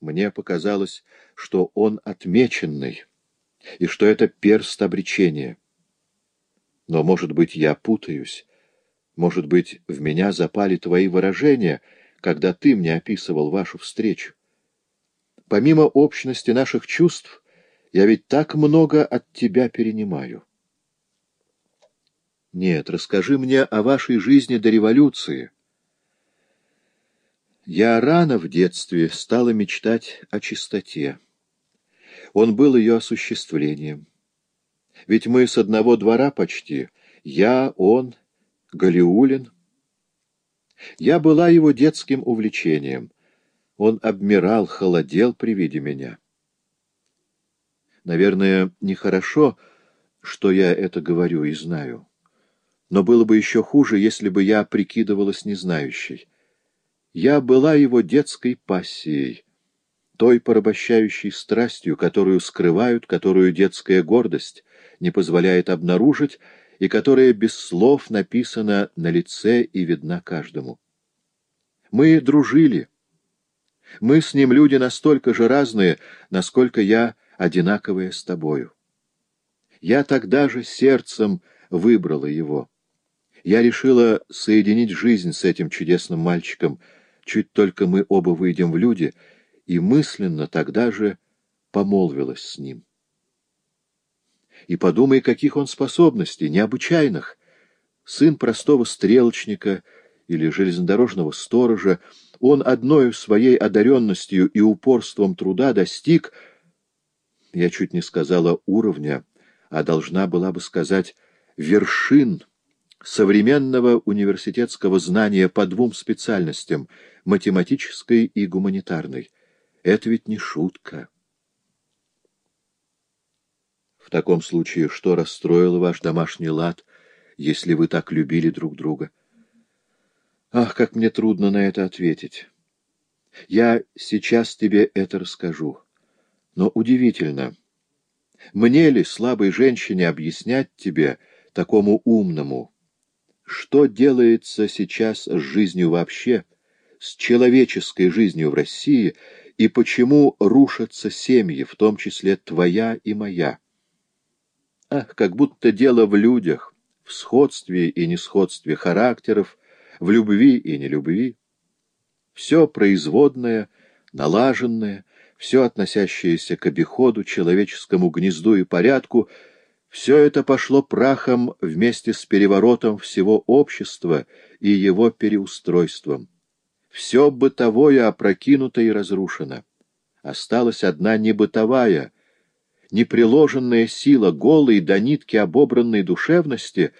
Мне показалось, что он отмеченный, и что это перст обречения. Но, может быть, я путаюсь. Может быть, в меня запали твои выражения, когда ты мне описывал вашу встречу. Помимо общности наших чувств, я ведь так много от тебя перенимаю. Нет, расскажи мне о вашей жизни до революции. Я рано в детстве стала мечтать о чистоте. Он был ее осуществлением. Ведь мы с одного двора почти, я, он, Галиулин. Я была его детским увлечением. Он обмирал, холодел при виде меня. Наверное, нехорошо, что я это говорю и знаю. Но было бы еще хуже, если бы я прикидывалась незнающей. Я была его детской пассией, той порабощающей страстью, которую скрывают, которую детская гордость не позволяет обнаружить, и которая без слов написана на лице и видна каждому. Мы дружили. Мы с ним люди настолько же разные, насколько я одинаковая с тобою. Я тогда же сердцем выбрала его. Я решила соединить жизнь с этим чудесным мальчиком — чуть только мы оба выйдем в люди, и мысленно тогда же помолвилась с ним. И подумай, каких он способностей, необычайных. Сын простого стрелочника или железнодорожного сторожа, он одной своей одаренностью и упорством труда достиг, я чуть не сказала уровня, а должна была бы сказать вершин современного университетского знания по двум специальностям — математической и гуманитарной. Это ведь не шутка. В таком случае, что расстроило ваш домашний лад, если вы так любили друг друга? Ах, как мне трудно на это ответить. Я сейчас тебе это расскажу. Но удивительно, мне ли, слабой женщине, объяснять тебе, такому умному, что делается сейчас с жизнью вообще, с человеческой жизнью в России и почему рушатся семьи, в том числе твоя и моя. Ах, как будто дело в людях, в сходстве и несходстве характеров, в любви и нелюбви. Все производное, налаженное, все относящееся к обиходу, человеческому гнезду и порядку, все это пошло прахом вместе с переворотом всего общества и его переустройством. Все бытовое опрокинуто и разрушено. Осталась одна небытовая, неприложенная сила голой до нитки обобранной душевности,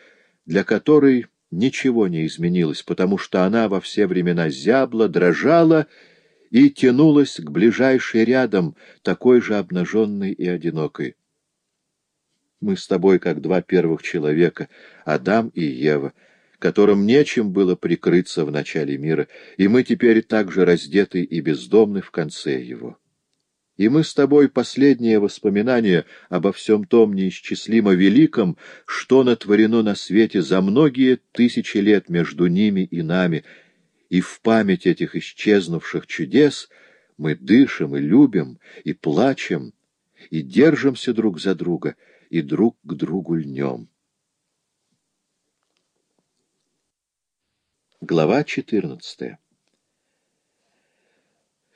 для которой ничего не изменилось, потому что она во все времена зябла, дрожала и тянулась к ближайшей рядом, такой же обнаженной и одинокой. Мы с тобой как два первых человека, Адам и Ева — которым нечем было прикрыться в начале мира, и мы теперь также раздеты и бездомны в конце его. И мы с тобой последнее воспоминание обо всем том неисчислимо великом, что натворено на свете за многие тысячи лет между ними и нами, и в память этих исчезнувших чудес мы дышим и любим, и плачем, и держимся друг за друга, и друг к другу льнем. Глава 14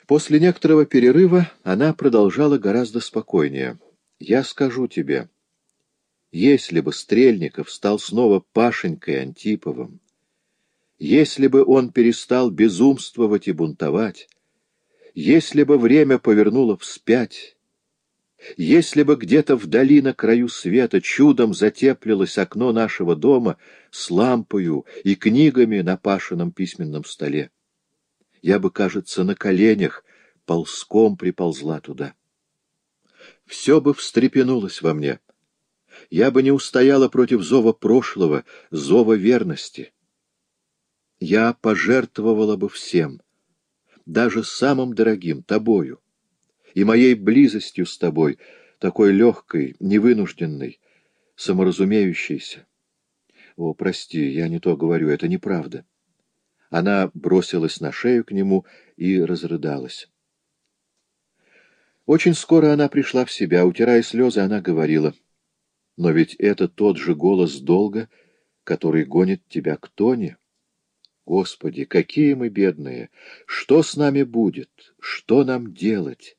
После некоторого перерыва она продолжала гораздо спокойнее. «Я скажу тебе, если бы Стрельников стал снова Пашенькой Антиповым, если бы он перестал безумствовать и бунтовать, если бы время повернуло вспять, если бы где-то вдали на краю света чудом затеплилось окно нашего дома с лампою и книгами на Пашином письменном столе, я бы, кажется, на коленях ползком приползла туда. Все бы встрепенулось во мне. Я бы не устояла против зова прошлого, зова верности. Я пожертвовала бы всем, даже самым дорогим, тобою и моей близостью с тобой, такой легкой, невынужденной, саморазумеющейся. О, прости, я не то говорю, это неправда. Она бросилась на шею к нему и разрыдалась. Очень скоро она пришла в себя. Утирая слезы, она говорила, «Но ведь это тот же голос долга, который гонит тебя к Тоне. Господи, какие мы бедные! Что с нами будет? Что нам делать?»